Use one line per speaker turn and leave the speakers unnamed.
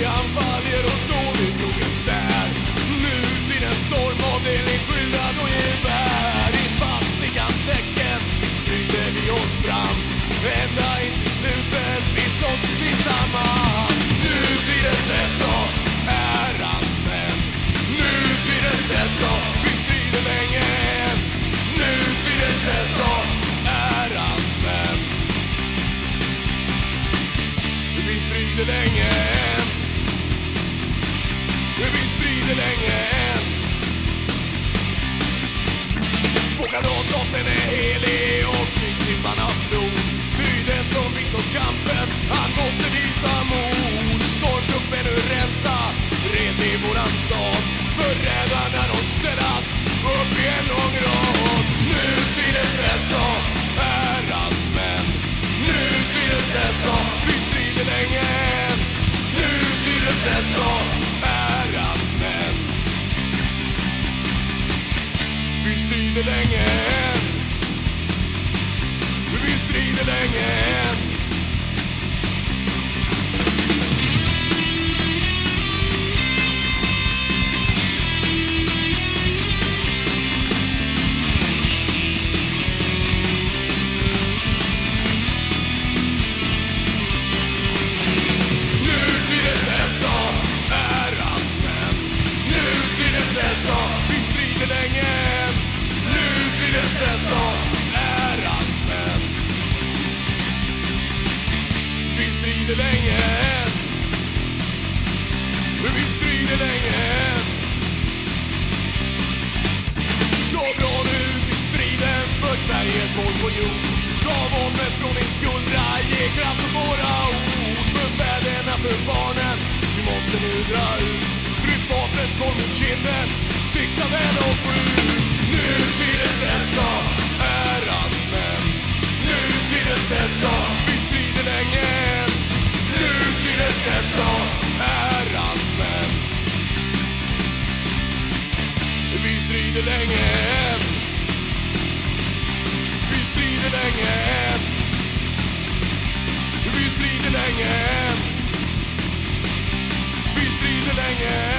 Oljan faller och står vid krogen där. Nu storm av delingskyltar och gevär. I svastikans tecken vi oss fram. Ända in slutet, vi slåss precis samman Nutidens SA ärans män. Nutidens SA, vi strider länge. Nutidens SA ärans män. Vi strider länge. Granatvapen är helig. Strider länge. Än Vi strider länge. Vi strider länge. Än Vi strider länge. Än Så dra nu ut i striden för Sveriges folk på jord. Ta våldet från din skuldra, ge kraft åt våra ord. För fäderna, för barnen, vi måste nu dra ut. Tryck vapnet, kom mot kinden, sikta väl strider länge än. Vi strider länge än. Vi strider länge än. Vi strider länge än.